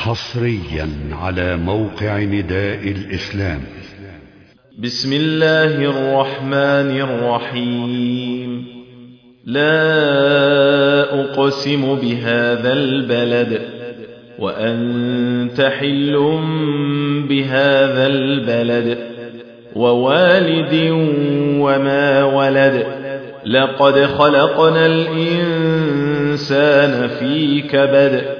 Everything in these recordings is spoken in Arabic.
حصريا على موقع نداء الإسلام. بسم الله الرحمن الرحيم. لا أقسم بهذا البلد وأنت حل بهذا البلد ووالد وما ولد. لقد خلقنا الإنسان في كبد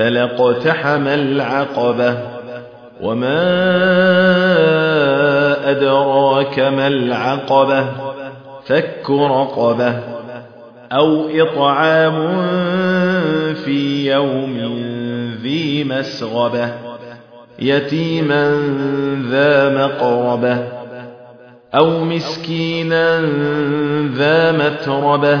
فلاقتحم العقبة وما أدراك ما العقبة فك رقبة أو إطعام في يوم ذي مسغبة يتيما ذا مقربة أو مسكينا ذا متربة